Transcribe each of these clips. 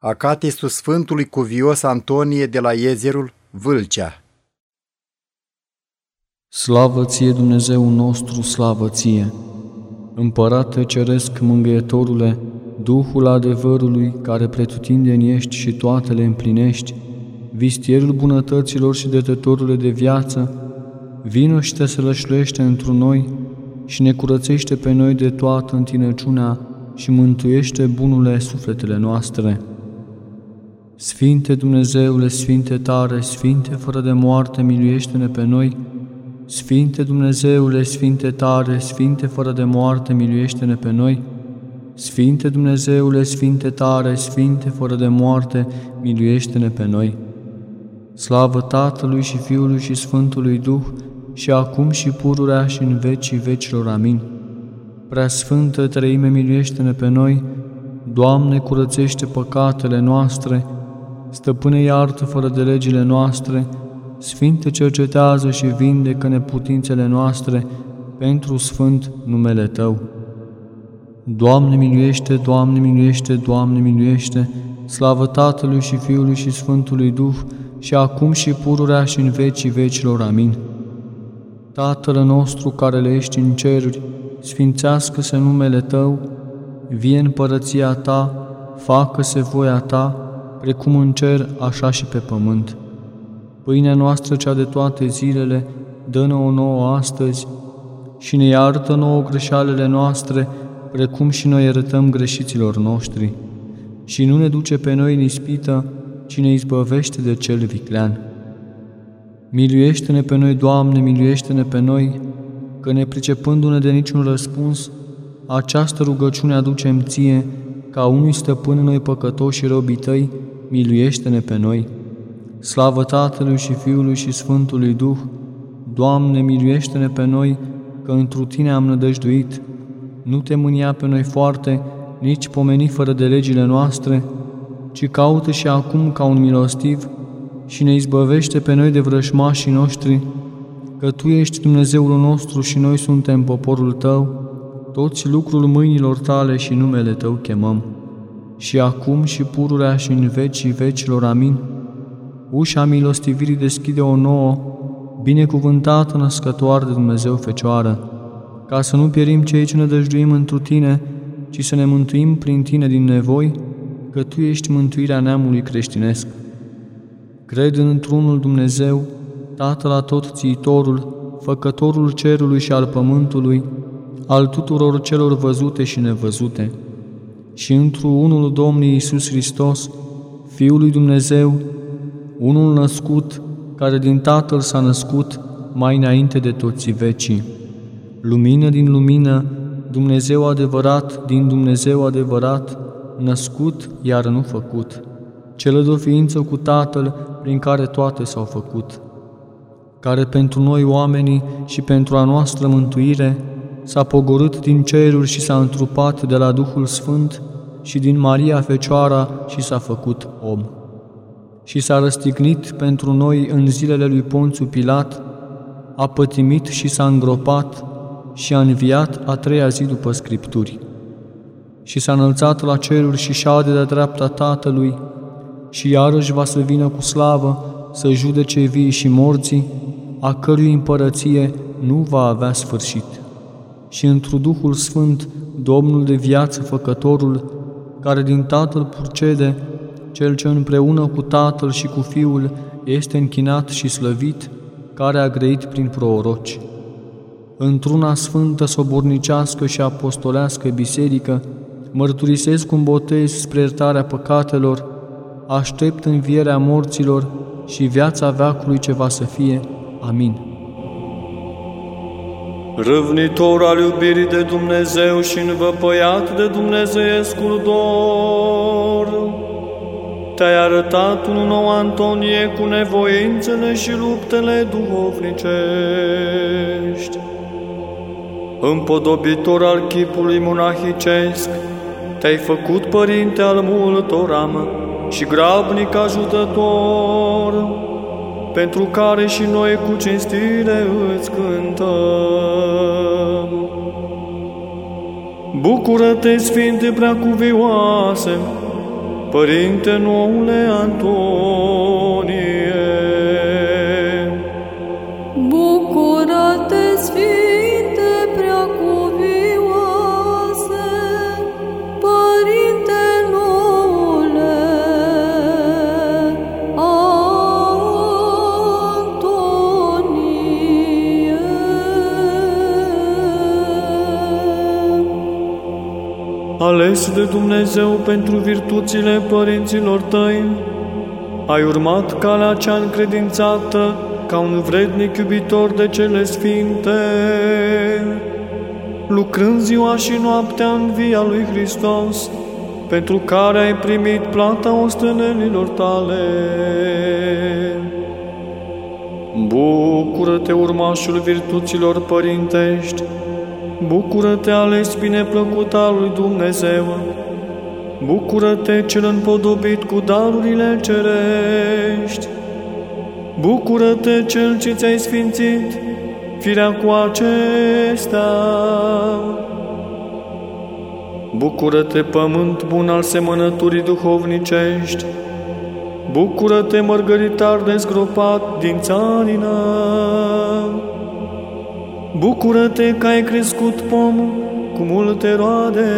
Acatistul Sfântului Cuvios Antonie de la Iezerul, Vâlcea Slavă ție, Dumnezeu nostru, slavă ție! Împărate Ceresc Mângâietorule, Duhul adevărului, care pretutindeni ești și toate le împlinești, vistierul bunătăților și detătorule de viață, vino și te sălășluiește întru noi și ne curățește pe noi de toată întinăciunea și mântuiește bunule sufletele noastre. Sfinte Dumnezeule, Sfinte tare, Sfinte fără de moarte, miluiește-ne pe noi. Sfinte Dumnezeule, Sfinte tare, Sfinte fără de moarte, miluiește-ne pe noi. Sfinte Dumnezeule, Sfinte tare, Sfinte fără de moarte, miluiește-ne pe noi. Slavă Tatălui și Fiului și Sfântului Duh, și acum și pururea și în vecii vecilor. Amin. Prea Sfântă Trăime, miluiește-ne pe noi, Doamne, curățește păcatele noastre, Stăpâne iartă fără de legile noastre, Sfinte cercetează și vindecă neputințele noastre pentru sfânt numele Tău. Doamne miluiește, Doamne miluiește, Doamne miluiește, slavă Tatălui și Fiului și Sfântului Duh, și acum și pururea și în vecii vecilor. Amin. Tatăl nostru care le ești în ceruri, sfințească-se numele Tău, vie împărăția Ta, facă-se voia Ta, precum în cer, așa și pe pământ. Pâinea noastră, cea de toate zilele, dă-ne o nouă astăzi și ne iartă nouă greșalele noastre, precum și noi iertăm greșiților noștri. Și nu ne duce pe noi în ispită, ci ne izbăvește de cel viclean. Miluiește-ne pe noi, Doamne, miluiește-ne pe noi, că ne pricepându-ne de niciun răspuns, această rugăciune aducem ție, ca unui stăpân noi păcătoși și robii tăi, miluiește-ne pe noi. Slavă Tatălui și Fiului și Sfântului Duh, Doamne, miluiește-ne pe noi, că întru Tine am nădăjduit. Nu te mânia pe noi foarte, nici pomeni fără de legile noastre, ci caută și acum ca un milostiv și ne izbăvește pe noi de vrășmașii noștri, că Tu ești Dumnezeul nostru și noi suntem poporul Tău, toți lucrul mâinilor Tale și numele Tău chemăm și acum și pururea și în vecii vecilor. Amin. Ușa milostivirii deschide o nouă, binecuvântată născătoare de Dumnezeu Fecioară, ca să nu pierim cei ce ne dăjduim întru Tine, ci să ne mântuim prin Tine din nevoi, că Tu ești mântuirea neamului creștinesc. Cred într-unul Dumnezeu, Tatăl atot țiitorul, Făcătorul cerului și al pământului, al tuturor celor văzute și nevăzute, și întru unul Domnului Iisus Hristos, Fiul lui Dumnezeu, unul născut, care din Tatăl s-a născut mai înainte de toți vecii. Lumină din lumină, Dumnezeu adevărat din Dumnezeu adevărat, născut, iar nu făcut, cel de o ființă cu Tatăl, prin care toate s-au făcut, care pentru noi oamenii și pentru a noastră mântuire s-a pogorât din ceruri și s-a întrupat de la Duhul Sfânt și din Maria Fecioara și s-a făcut om. Și s-a răstignit pentru noi în zilele lui Ponțiu Pilat, a pătimit și s-a îngropat și a înviat a treia zi după Scripturi. Și s-a înălțat la ceruri și șade de dreapta Tatălui și iarăși va să vină cu slavă să judece vii și morții, a cărui împărăție nu va avea sfârșit. Și într Duhul Sfânt, Domnul de viață, Făcătorul, care din Tatăl purcede, cel ce împreună cu Tatăl și cu Fiul este închinat și slăvit, care a grăit prin proroci. Într-una sfântă, sobornicească și apostolească biserică, mărturisesc un botez spre iertarea păcatelor, aștept învierea morților și viața veacului ce va să fie. Amin râvnitor al iubirii de Dumnezeu și învăpăiat de Dumnezeiescul dor. Te-ai arătat un nou Antonie cu nevoințele și luptele duhovnicești. Împodobitor al chipului monahicesc, te-ai făcut părinte al multor am și grabnic ajutător, pentru care și noi cu cinstire îți cântăm. Bucură-te, Sfinte Preacuvioase, Părinte noule Antonie, ales de Dumnezeu pentru virtuțile părinților tăi, ai urmat calea cea încredințată ca un vrednic iubitor de cele sfinte, lucrând ziua și noaptea în via lui Hristos, pentru care ai primit plata ostenelilor tale. Bucură-te, urmașul virtuților părintești, Bucură-te, ales bineplăcut al lui Dumnezeu! Bucură-te, cel împodobit cu darurile cerești! Bucură-te, cel ce ți-ai sfințit firea cu acestea! Bucură-te, pământ bun al semănăturii duhovnicești! Bucură-te, mărgăritar dezgropat din țarină! Bucură-te că ai crescut pom cu multe roade.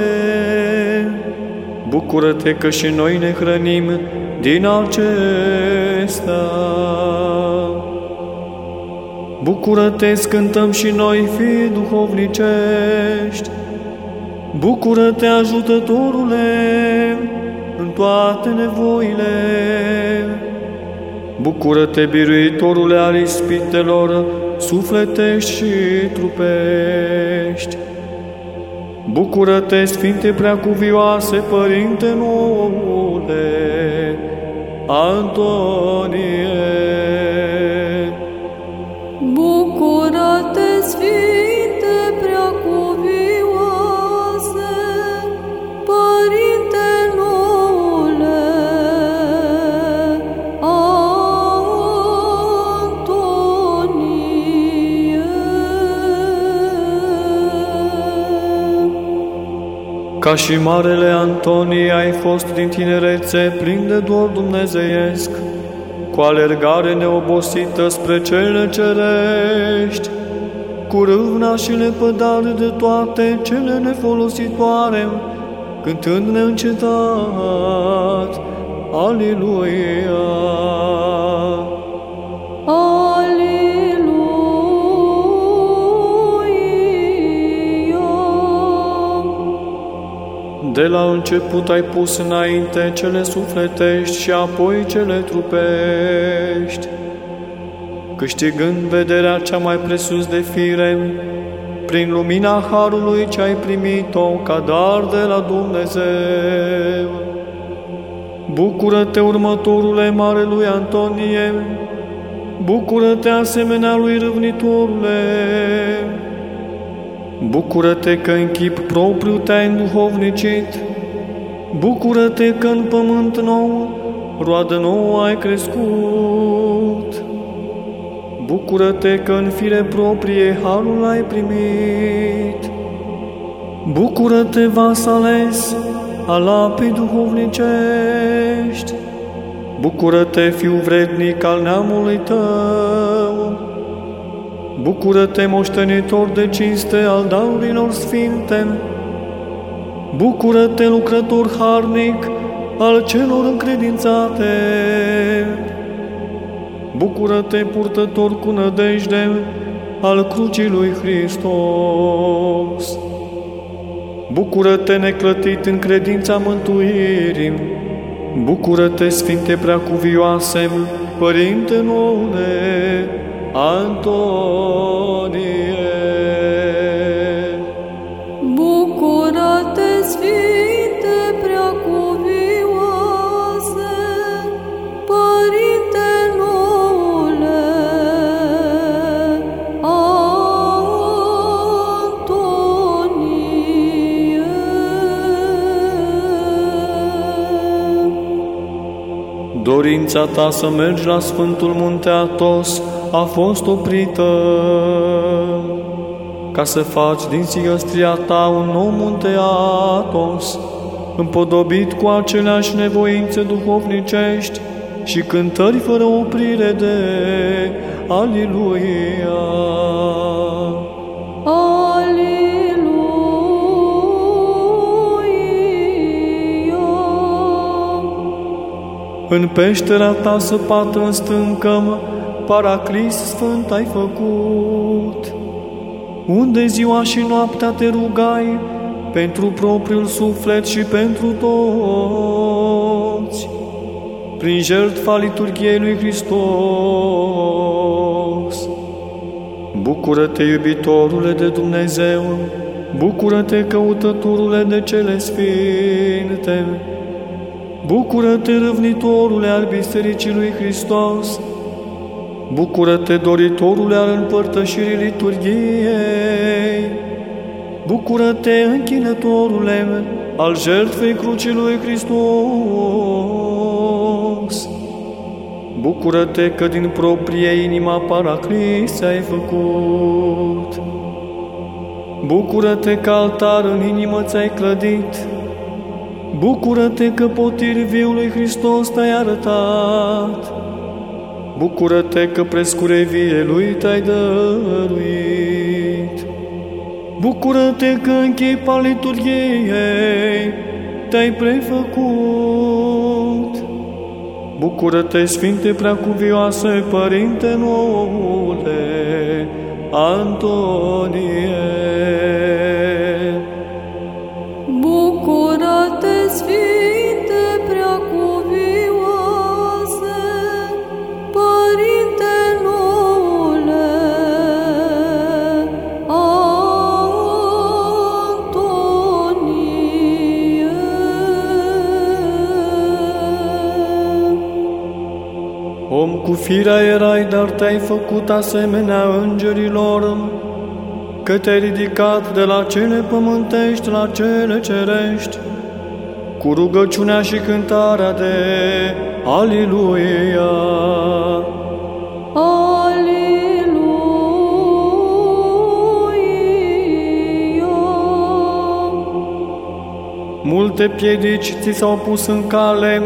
Bucură-te că și noi ne hrănim din acesta. Bucură-te, scântăm și noi, fi duhovnicești. Bucură-te, ajutătorule, în toate nevoile. Bucură-te, biruitorule al ispitelor, sufletești și trupești. Bucură-te, Sfinte Preacuvioase, Părinte noule, Antonie. Ca și Marele Antonie ai fost din tinerețe plin de dor dumnezeiesc, cu alergare neobosită spre cele cerești, cu râvna și lepădare de toate cele nefolositoare, cântând neîncetat, Aleluia! De la început ai pus înainte cele sufletești și apoi cele trupești, câștigând vederea cea mai presus de fire, prin lumina Harului ce ai primit-o ca dar de la Dumnezeu. Bucură-te, următorule Marelui Antonie, bucură-te asemenea lui Râvnitorule, Bucură-te că în chip propriu te-ai înduhovnicit, Bucură-te că în pământ nou, roadă nouă ai crescut. Bucură-te că în fire proprie harul ai primit. Bucură-te, vas ales al apei duhovnicești. Bucură-te, fiu vrednic al neamului tău. Bucură-te, moștenitor de cinste al darurilor sfinte. Bucură-te, lucrător harnic al celor încredințate. Bucură-te, purtător cu nădejde al crucii lui Hristos. Bucură-te, neclătit în credința mântuirii. Bucură-te, Sfinte Preacuvioase, Părinte noule, Antonie. Bucură-te, Sfinte Preacuvioase, Părinte noule Antonie. Dorința ta să mergi la Sfântul Munte Atos a fost oprită ca să faci din sigăstria ta un nou munte Atos, împodobit cu aceleași nevoințe duhovnicești și cântări fără oprire de Aliluia. În peștera ta săpată în stâncă, Paraclis Sfânt ai făcut, unde ziua și noaptea te rugai pentru propriul suflet și pentru toți, prin jertfa liturgiei lui Hristos. Bucură-te, iubitorule de Dumnezeu, bucură-te, căutătorule de cele sfinte, Bucură-te, răvnitorule al Bisericii lui Hristos! Bucură-te, doritorule al împărtășirii liturgiei! Bucură-te, închinătorule al jertfei crucii lui Hristos! Bucură-te că din proprie inima paraclis ai făcut! Bucură-te că altar în inimă ți-ai clădit! Bucură-te că potir viului Hristos te-ai arătat. Bucură-te că prescure vie lui te-ai dăruit. Bucură-te că în chipa liturgiei te-ai prefăcut. Bucură-te, Sfinte Preacuvioase, Părinte noule, Antonie. Cu firea erai, dar te-ai făcut asemenea îngerilor, că te-ai ridicat de la cele pământești la cele cerești, cu rugăciunea și cântarea de Aliluia. Aliluia. Multe piedici ți s-au pus în cale,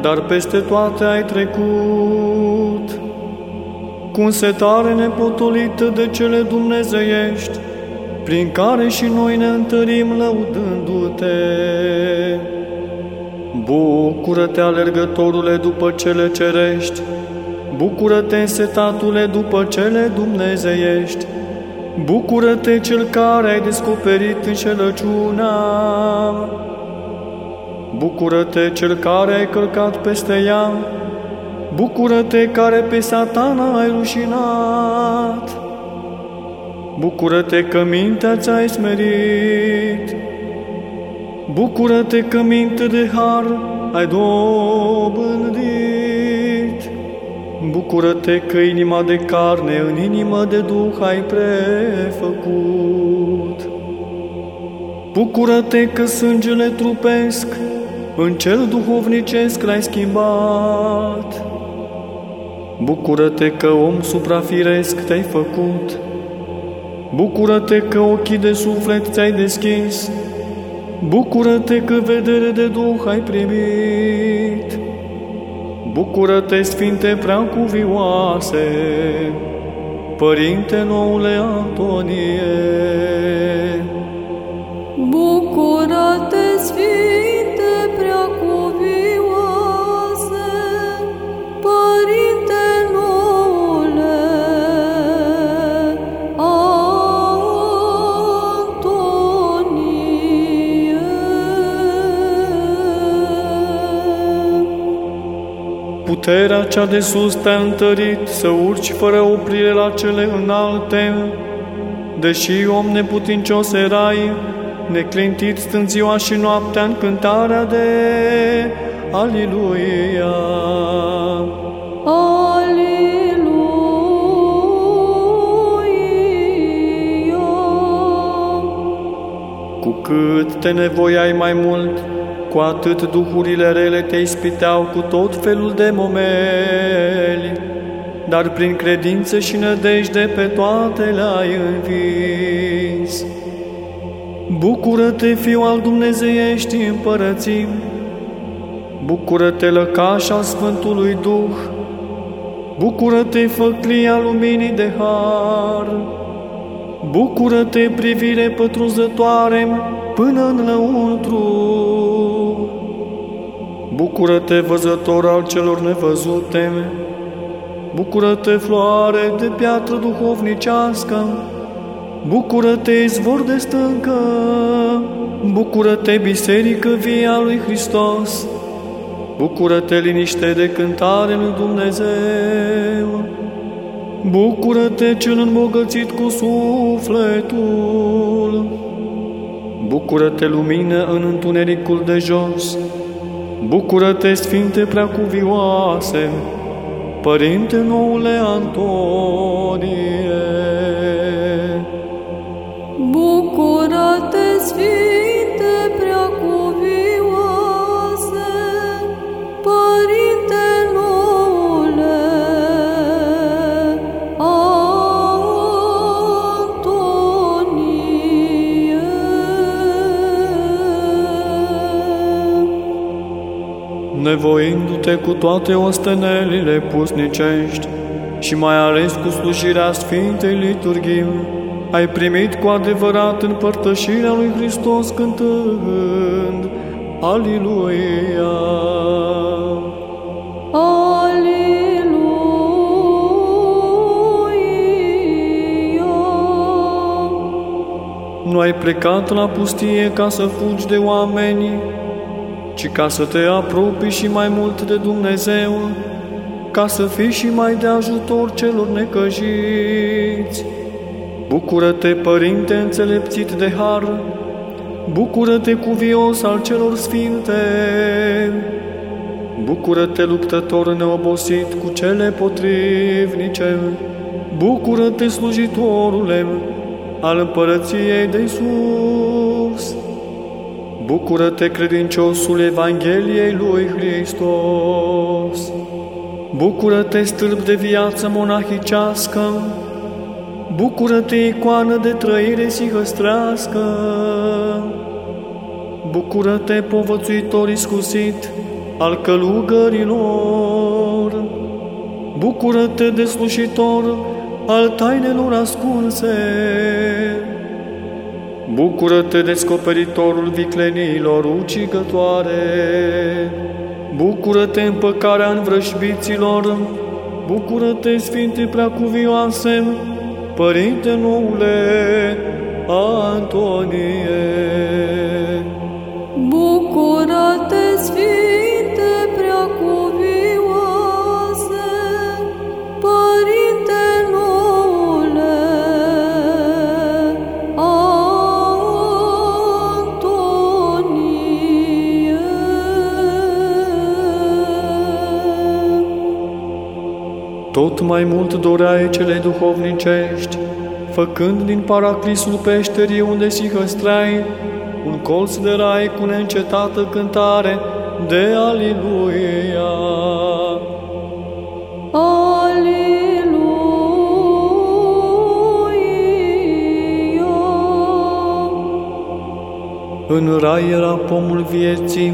dar peste toate ai trecut. Cu setare nepotolită de cele dumnezeiești, prin care și noi ne întărim lăudându-te. Bucură-te, alergătorule, după cele cerești, Bucură-te, setatule, după cele dumnezeiești, Bucură-te, cel care ai descoperit înșelăciunea, Bucură-te, cel care ai călcat peste ea, Bucură-te, care pe satana ai rușinat, Bucură-te că mintea ți-ai smerit, Bucură-te că minte de har ai dobândit, Bucură-te că inima de carne în inimă de duh ai prefăcut. Bucură-te că sângele trupesc în cel duhovnicesc l-ai schimbat. Bucură-te că om suprafiresc te-ai făcut. Bucură-te că ochii de suflet ți-ai deschis. Bucură-te că vedere de Duh ai primit. Bucură-te, Sfinte Preacuvioase, Părinte noule Antonie. Bucură-te, Sfinte Puterea cea de sus te-a întărit să urci fără oprire la cele înalte, deși om neputincios erai, neclintit stând ziua și noaptea în cântarea de Aliluia. Aliluia. Cu cât te nevoiai mai mult, cu atât duhurile rele te ispiteau cu tot felul de momeli, dar prin credință și nădejde pe toate le-ai învins. Bucură-te, Fiul al Dumnezeieștii împărății! Bucură-te, lăcaș al Sfântului Duh! Bucură-te, făclia luminii de har! Bucură-te, privire pătrunzătoare până în lăuntru! Bucură-te, văzător al celor nevăzute! Bucură-te, floare de piatră duhovnicească! Bucură-te, izvor de stâncă! Bucură-te, biserică via lui Hristos! Bucură-te, liniște de cântare lui Dumnezeu! Bucură-te, cel îmbogățit cu sufletul! Bucură-te, lumină în întunericul de jos! Bucură-te, Sfinte Preacuvioase, Părinte noule Antonie! Bucură-te, Sfinte nevoindu-te cu toate ostenelile pusnicești și mai ales cu slujirea Sfintei Liturghii, ai primit cu adevărat împărtășirea lui Hristos cântând Aliluia! Aliluia! Nu ai plecat la pustie ca să fugi de oameni, ci ca să te apropii și mai mult de Dumnezeu, ca să fii și mai de ajutor celor necăjiți. Bucură-te, Părinte înțelepțit de har, bucură-te, cuvios al celor sfinte, bucură-te, luptător neobosit cu cele potrivnice, bucură-te, slujitorule al împărăției de sus. Bucură-te, credinciosul Evangheliei lui Hristos! Bucură-te, stâlp de viață monahicească! Bucură-te, icoană de trăire sihăstrească! Bucură-te, povățuitor iscusit al călugărilor! Bucură-te, deslușitor al tainelor ascunse! Bucură-te, descoperitorul vicleniilor ucigătoare! Bucură-te, împăcarea învrășbiților! Bucură-te, Sfinte Preacuvioase, Părinte noule Antonie! Bucură-te, Sfinte Tot mai mult doreai cele duhovnicești, făcând din paraclisul peșterii unde si hăstrai un colț de rai cu neîncetată cântare de Aliluia. Aliluia! În rai era pomul vieții,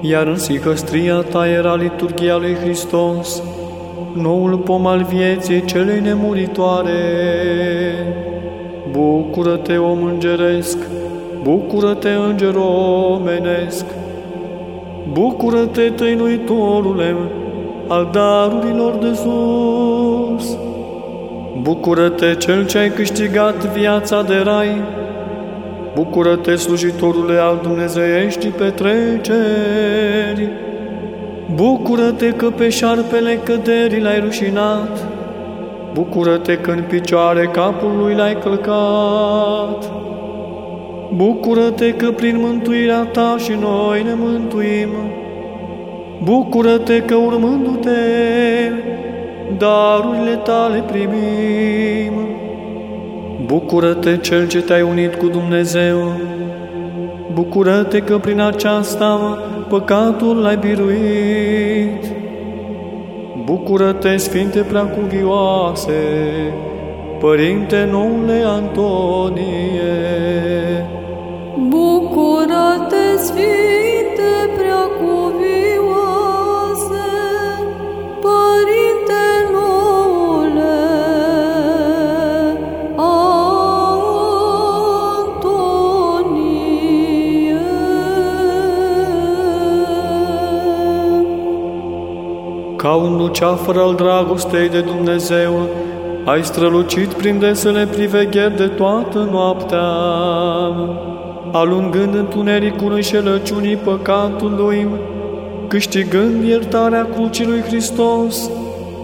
iar în sihăstria ta era liturgia lui Hristos, noul pom al vieții celei nemuritoare. Bucură-te, om îngeresc, bucură-te, înger omenesc, bucură-te, tăinuitorule, al darurilor de sus. Bucură-te, cel ce ai câștigat viața de rai, Bucură-te, slujitorule al Dumnezeieștii petreceri! Bucură-te că pe șarpele căderii l-ai rușinat! Bucură-te că în picioare capul lui l-ai călcat! Bucură-te că prin mântuirea ta și noi ne mântuim! Bucură-te că urmându-te darurile tale primim! Bucură-te, Cel ce te-ai unit cu Dumnezeu! Bucură-te că prin aceasta păcatul l-ai biruit! Bucură-te, Sfinte Preacuvioase, Părinte noule Antonie, Bucură-te, Sfinte Preacuvioase, ca un luceafăr al dragostei de Dumnezeu, ai strălucit prin desele privegheri de toată noaptea, alungând întunericul înșelăciunii păcatului, câștigând iertarea crucii lui Hristos,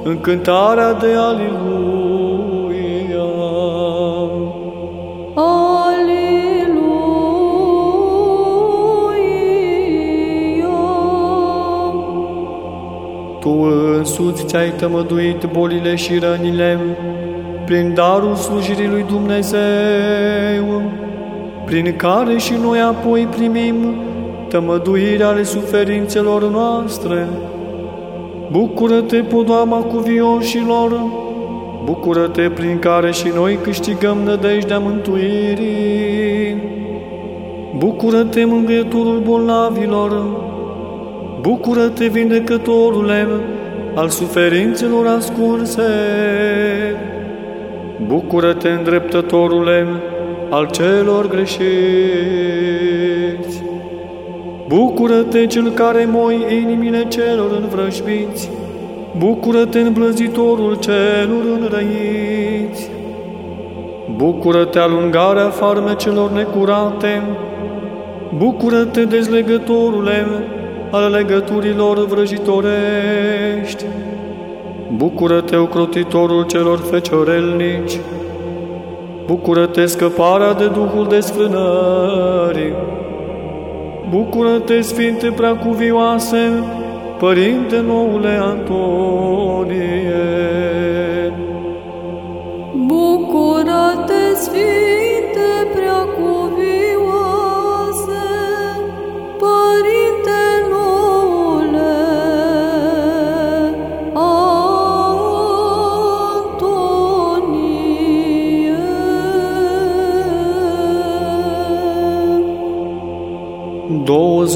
încântarea de Aliluia. Tu însuți ți-ai tămăduit bolile și rănile prin darul slujirii lui Dumnezeu, prin care și noi apoi primim tămăduirea ale suferințelor noastre. Bucură-te, podoama cuvioșilor, bucură-te prin care și noi câștigăm nădejdea mântuirii. Bucură-te, mângâietorul bolnavilor, bucură-te, vindecătorule, al suferințelor ascunse. Bucură-te, îndreptătorule, al celor greșiți. Bucură-te, cel care moi inimile celor învrășbiți. Bucură-te, îmblăzitorul celor înrăiți. Bucură-te, alungarea farmecelor necurate. Bucură-te, dezlegătorule, al legăturilor vrăjitorești. Bucură-te, ocrotitorul celor feciorelnici. Bucură-te, scăparea de Duhul desfrânării. Bucură-te, Sfinte Preacuvioase, Părinte noule Antonie. Bucură-te, Sfinte Preacuvioase,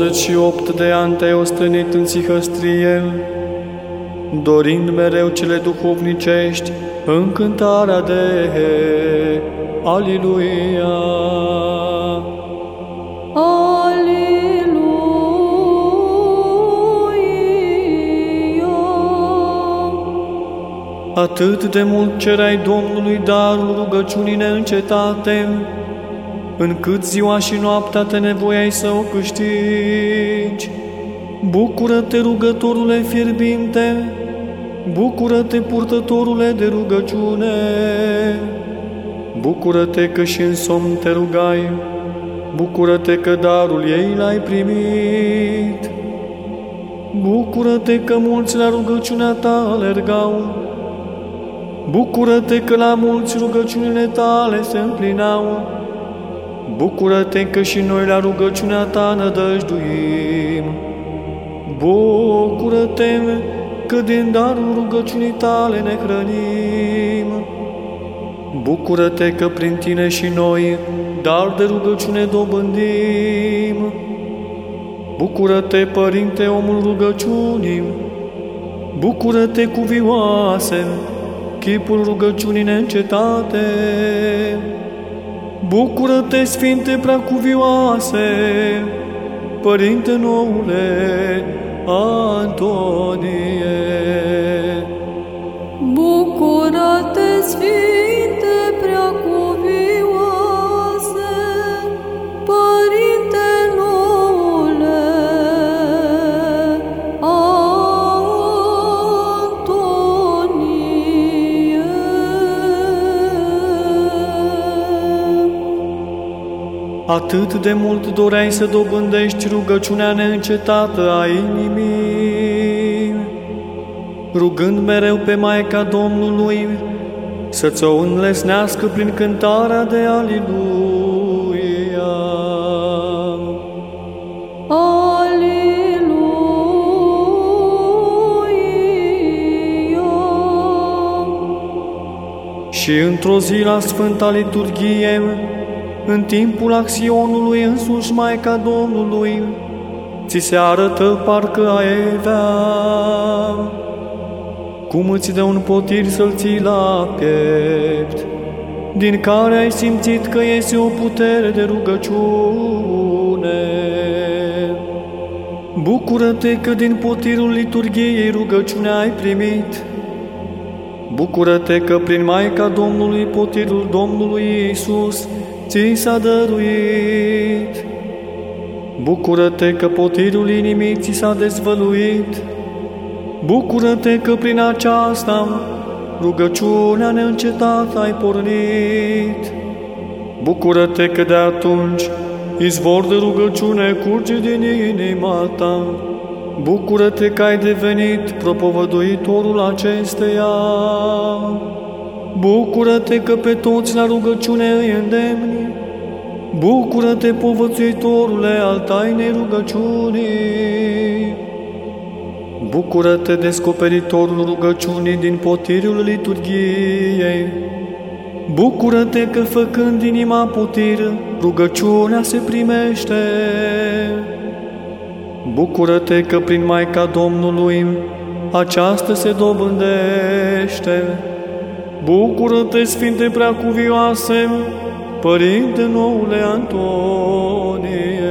28 de ani te-ai ostenit în sihăstrie, dorind mereu cele duhovnicești, încântarea de Aliluia. Aleluia. Atât de mult cerai Domnului darul rugăciunii neîncetate, încât ziua și noaptea te nevoiai să o câștigi. Bucură-te, rugătorule fierbinte, bucură-te, purtătorule de rugăciune, bucură-te că și în somn te rugai, bucură-te că darul ei l-ai primit. Bucură-te că mulți la rugăciunea ta alergau, bucură-te că la mulți rugăciunile tale se împlinau, Bucură-te că și noi la rugăciunea ta nădăjduim. Bucură-te că din darul rugăciunii tale ne hrănim. Bucură-te că prin tine și noi dar de rugăciune dobândim. Bucură-te, Părinte, omul rugăciunii. Bucură-te, cuvioase, chipul rugăciunii neîncetate. Bucură-te, Sfinte Preacuvioase, Părinte noule Antonie. Bucură-te, Sfinte Atât de mult doreai să dobândești rugăciunea neîncetată a inimii, rugând mereu pe Maica Domnului să-ți o înlesnească prin cântarea de Aliluia. Aleluia. Și și într-o zi la Sfânta Liturghie, în timpul acționului însuși Maica Domnului, ți se arătă parcă ai avea, cum îți dă un potir să-l ții la piept, din care ai simțit că este o putere de rugăciune. Bucură-te că din potirul liturgiei rugăciunea ai primit. Bucură-te că prin Maica Domnului potirul Domnului Iisus ți s-a dăruit. Bucură-te că potirul inimii ți s-a dezvăluit. Bucură-te că prin aceasta rugăciunea neîncetată ai pornit. Bucură-te că de atunci izvor de rugăciune curge din inima ta. Bucură-te că ai devenit propovăduitorul acesteia. Bucură-te că pe toți la rugăciune îi îndemni. Bucură-te, povățuitorule al tainei rugăciunii. Bucură-te, descoperitorul rugăciunii din potirul liturgiei. Bucură-te că făcând inima putir, rugăciunea se primește. Bucură-te că prin Maica Domnului aceasta se dobândește. Bucură-te, Sfinte Preacuvioase, Părinte noule Antonie.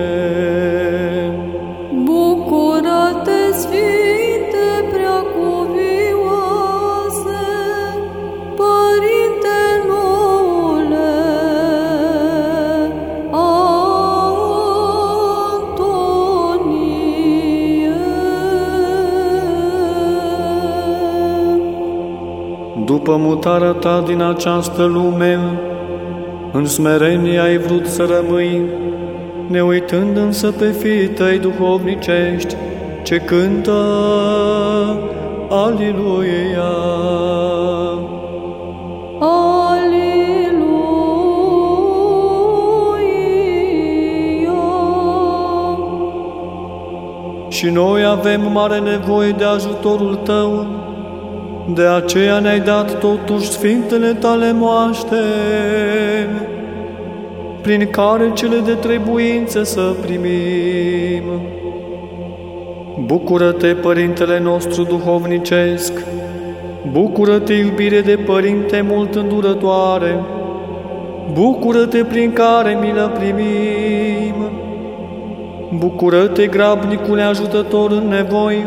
După mutarea ta din această lume, în smerenie ai vrut să rămâi, ne uitând însă pe fiii tăi duhovnicești, ce cântă Aliluia. Aliluia. Și noi avem mare nevoie de ajutorul tău, de aceea ne-ai dat totuși sfintele tale moaște, prin care cele de trebuință să primim. Bucură-te, Părintele nostru duhovnicesc, bucură-te, iubire de Părinte mult îndurătoare, bucură-te prin care milă primim, bucură-te, grabnicule ajutător în nevoi,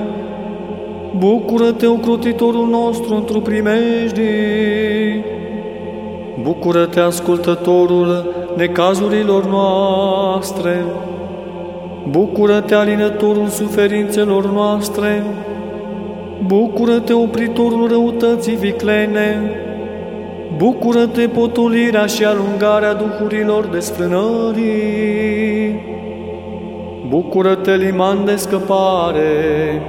Bucură-te, ocrotitorul nostru, într-o primejdii! Bucură-te, ascultătorul necazurilor noastre! Bucură-te, alinătorul suferințelor noastre! Bucură-te, opritorul răutății viclene! Bucură-te, potolirea și alungarea duhurilor desfrânării! Bucură-te, liman de scăpare!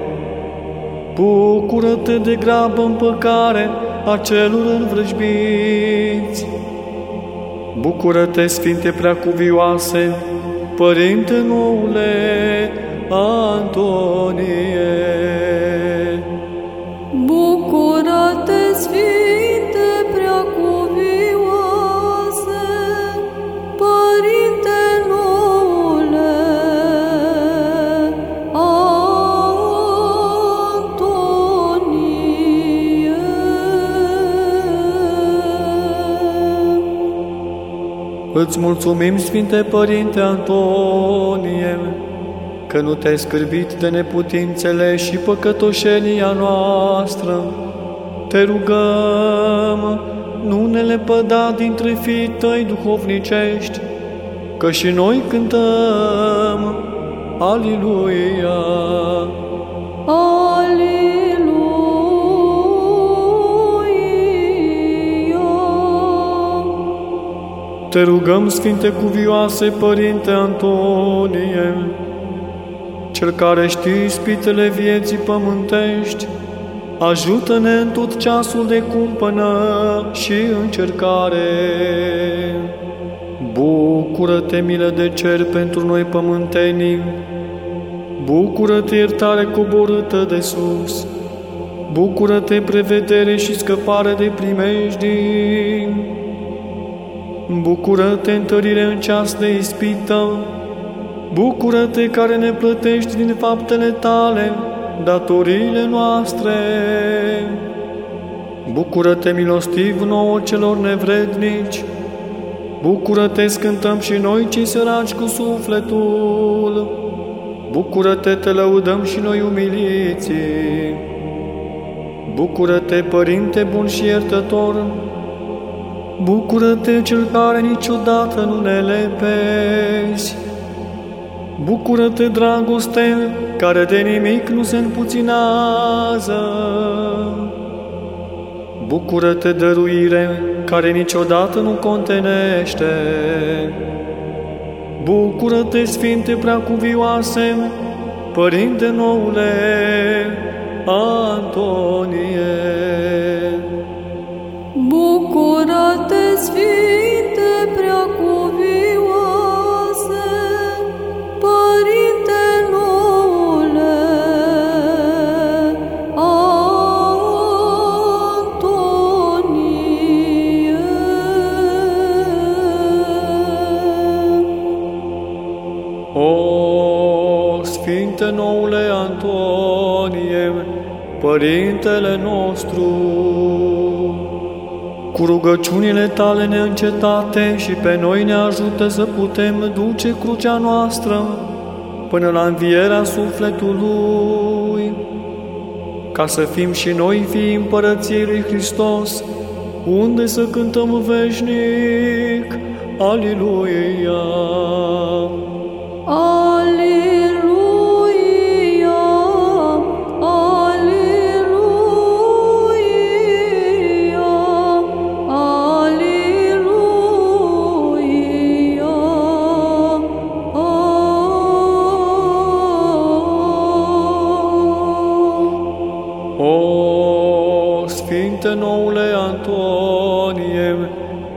Bucură-te de grabă împăcare a celor învrăjbiți. Bucură-te, Sfinte Preacuvioase, Părinte noule Antonie. Bucură-te, Sfinte Îți mulțumim, Sfinte Părinte Antonie, că nu te-ai scârbit de neputințele și păcătoșenia noastră. Te rugăm, nu ne lepăda dintre fiii tăi duhovnicești, că și noi cântăm Aliluia. Aliluia. Te rugăm, Sfinte Cuvioase, Părinte Antonie, Cel care știi ispitele vieții pământești, ajută-ne în tot ceasul de cumpănă și încercare. Bucură-te, milă de cer pentru noi pământenii, Bucură-te, iertare coborâtă de sus, Bucură-te prevedere și scăpare de primejdii. Bucură-te întărire în ceas de ispită. Bucură-te care ne plătești din faptele tale datoriile noastre. Bucură-te milostiv nouă celor nevrednici. Bucură-te, scântăm și noi cei săraci cu sufletul. Bucură-te, te lăudăm și noi umiliții. Bucură-te, Părinte bun și iertător. Bucură-te, Cel care niciodată nu ne lepezi. Bucură-te, dragoste, care de nimic nu se împuținează. Bucură-te, dăruire, care niciodată nu contenește. Bucură-te, Sfinte Preacuvioase, Părinte noule, Antonie. Bucură-te, Sfinte Preacuvioase, Părinte noule, Antonie. O, Sfinte noule Antonie, Părintele nostru, cu rugăciunile tale neîncetate și pe noi ne ajută să putem duce crucea noastră până la învierea sufletului, ca să fim și noi fii împărăției lui Hristos, unde să cântăm veșnic. Aliluia! Aleluia,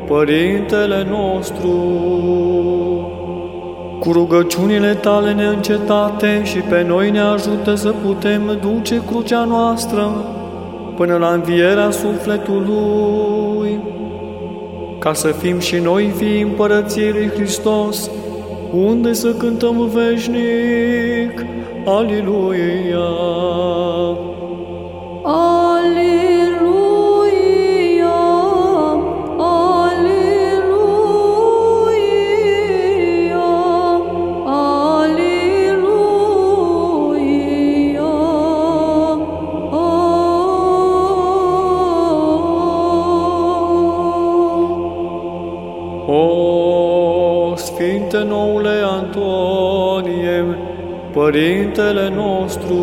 Părintele nostru, cu rugăciunile tale neîncetate și pe noi ne ajută să putem duce crucea noastră până la învierea sufletului, ca să fim și noi fii împărăției lui Hristos, unde să cântăm veșnic. Aliluia! Aleluia, Părintele nostru,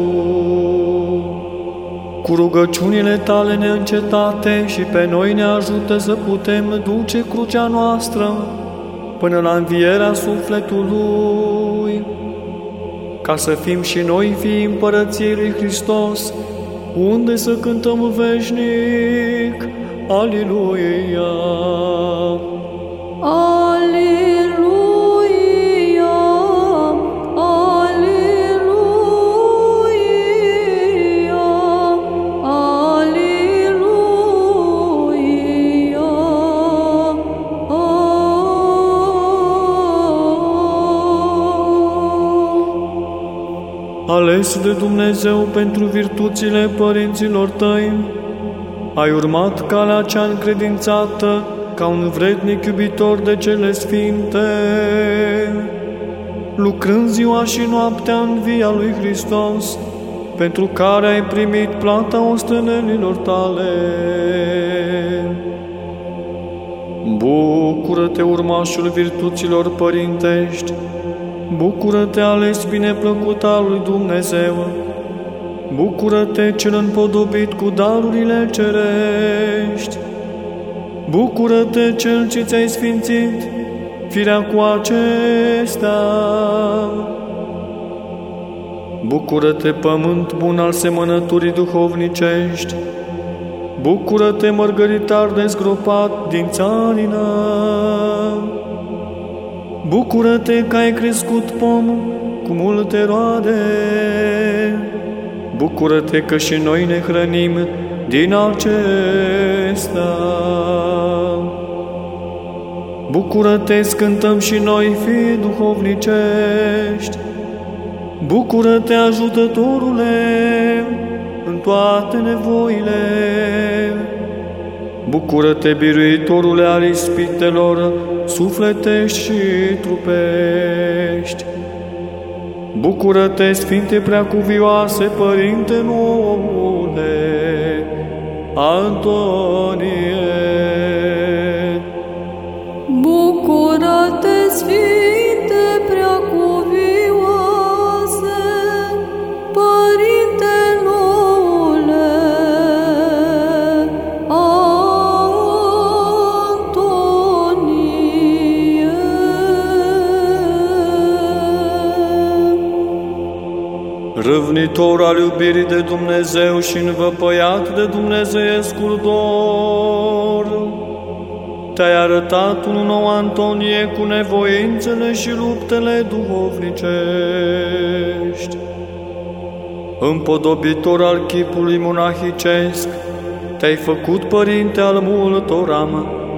cu rugăciunile tale neîncetate și pe noi ne ajută să putem duce crucea noastră până la învierea sufletului, ca să fim și noi fii împărăției lui Hristos, unde să cântăm veșnic. Aliluia! Aleluia, de Dumnezeu pentru virtuțile părinților tăi, ai urmat calea cea încredințată ca un vrednic iubitor de cele sfinte, lucrând ziua și noaptea în via lui Hristos, pentru care ai primit plata ostenelilor tale. Bucură-te, urmașul virtuților părintești, Bucură-te, ales bineplăcut al lui Dumnezeu! Bucură-te, cel împodobit cu darurile cerești! Bucură-te, cel ce ți-ai sfințit firea cu acestea! Bucură-te, pământ bun al semănăturii duhovnicești! Bucură-te, mărgăritar dezgropat din țarină! Bucură-te că ai crescut pom cu multe roade. bucură-te că și noi ne hrănim din acesta. Bucură-te, scântăm și noi, fi duhovnicești. Bucură-te, ajutătorule, în toate nevoile. Bucură-te, biruitorule al ispitelor, sufletești și trupești. Bucură-te, Sfinte Preacuvioase, Părinte noule, Antonie. Bucură-te, Sfinte Râvnitor al iubirii de Dumnezeu și învăpăiat de dumnezeiescul dor, te-ai arătat un nou Antonie cu nevoințele și luptele duhovnicești. Împodobitor al chipului monahicesc, te-ai făcut părinte al multora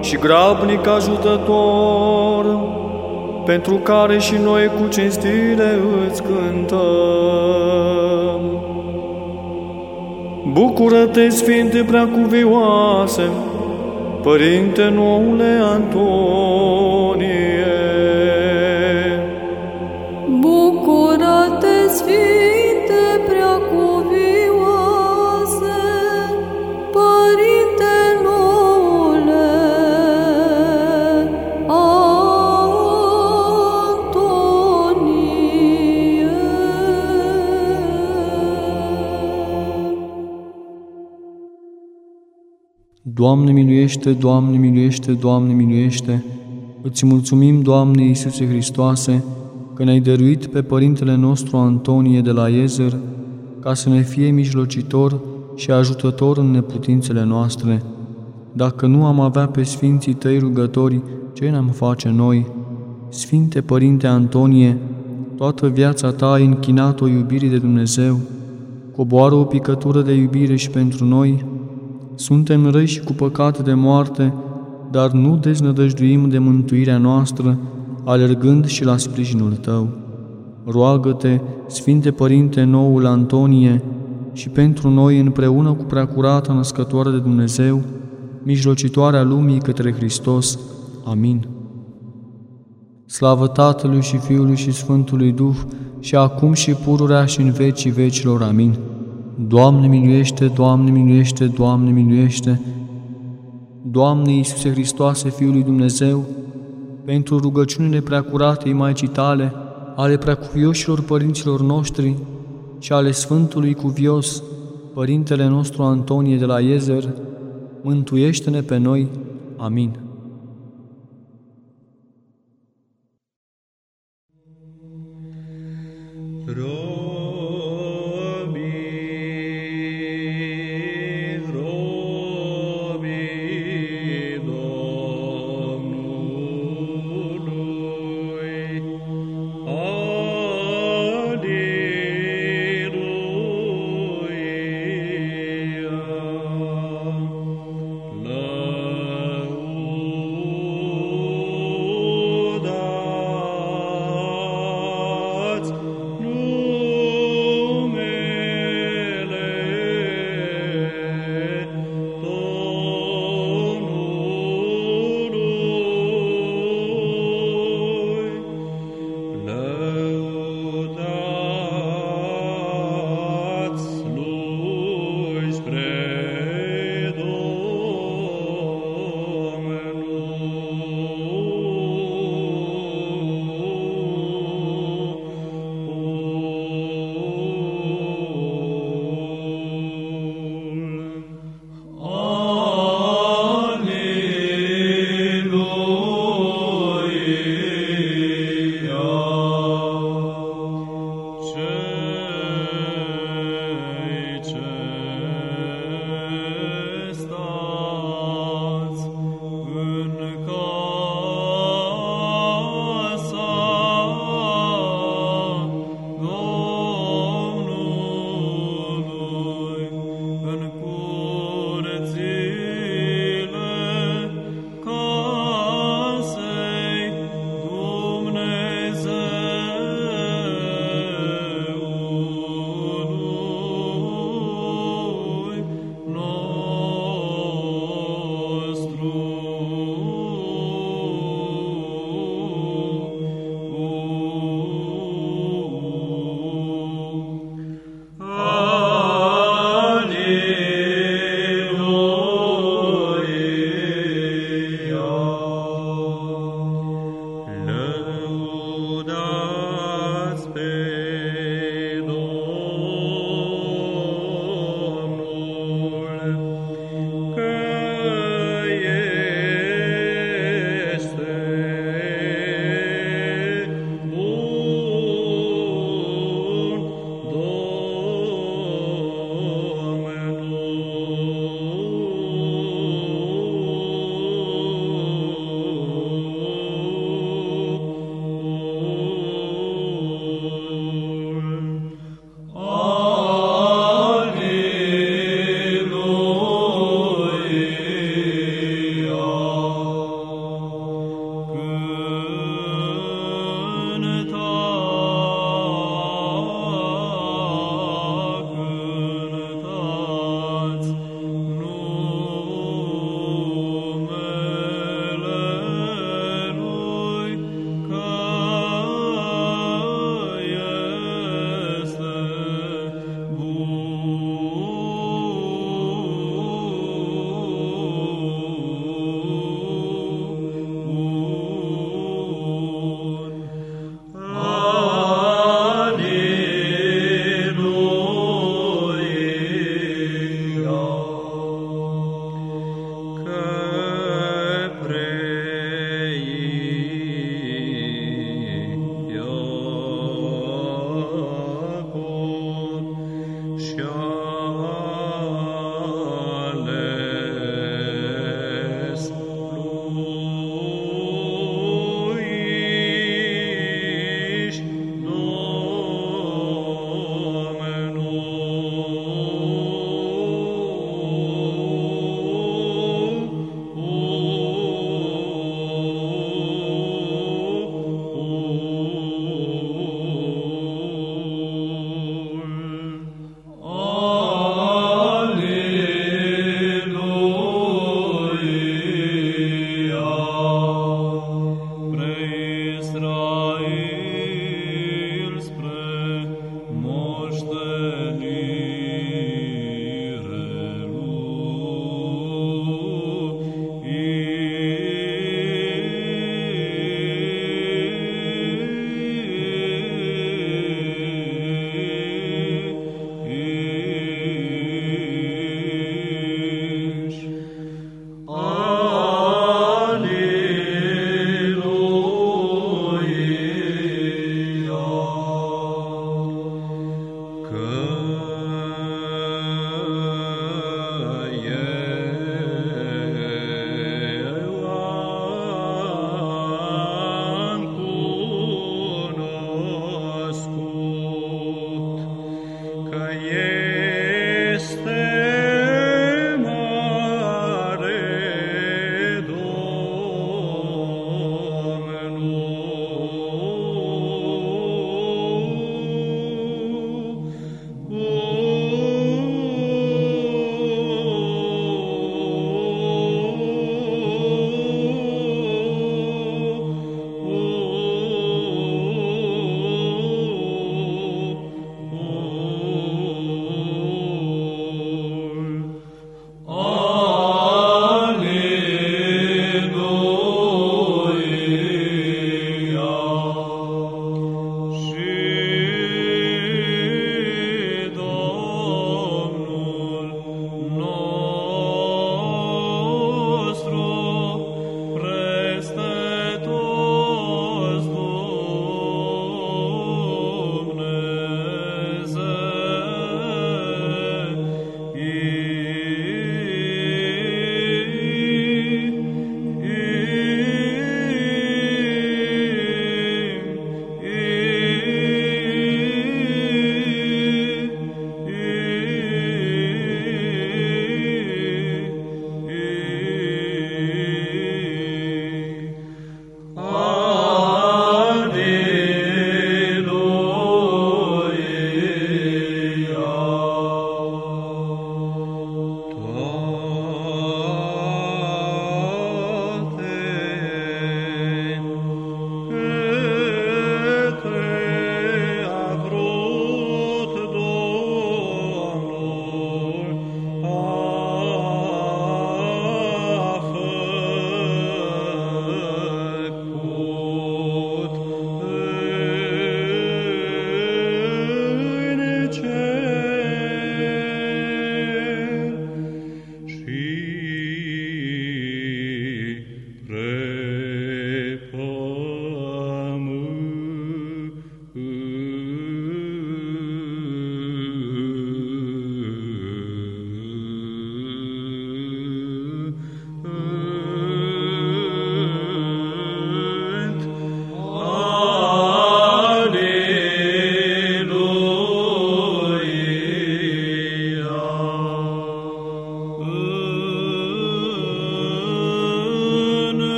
și grabnic ajutător, pentru care și noi cu cinstire îți cântăm. Bucură-te, Sfinte Preacuvioase, Părinte noule Antonie, Bucură-te, Sfinte Doamne miluiește, Doamne miluiește, Doamne miluiește! Îți mulțumim, Doamne Iisuse Hristoase, că ne-ai dăruit pe Părintele nostru Antonie de la Iezer, ca să ne fie mijlocitor și ajutător în neputințele noastre. Dacă nu am avea pe Sfinții Tăi rugători, ce ne-am face noi? Sfinte Părinte Antonie, toată viața Ta ai închinat-o iubirii de Dumnezeu, coboară o picătură de iubire și pentru noi, suntem răi și cu păcat de moarte, dar nu deznădăjduim de mântuirea noastră, alergând și la sprijinul Tău. Roagă-te, Sfinte Părinte noul Antonie, și pentru noi împreună cu Preacurata Născătoare de Dumnezeu, mijlocitoarea lumii către Hristos. Amin. Slavă Tatălui și Fiului și Sfântului Duh, și acum și pururea și în vecii vecilor. Amin. Doamne miluiește, Doamne miluiește, Doamne miluiește! Doamne Iisuse Hristoase, Fiul lui Dumnezeu, pentru rugăciunile preacuratei Maicii Tale, ale preacuvioșilor părinților noștri și ale Sfântului Cuvios, Părintele nostru Antonie de la Iezer, mântuiește-ne pe noi. Amin. Rog.